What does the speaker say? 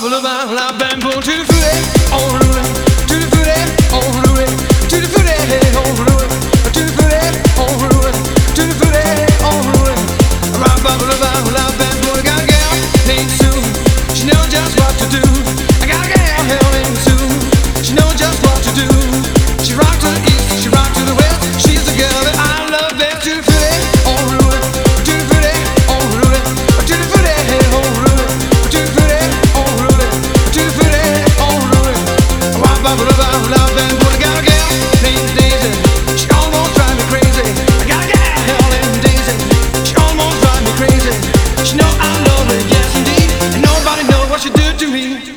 parle mal la peine pour tu le fouler, on le on what you did to me.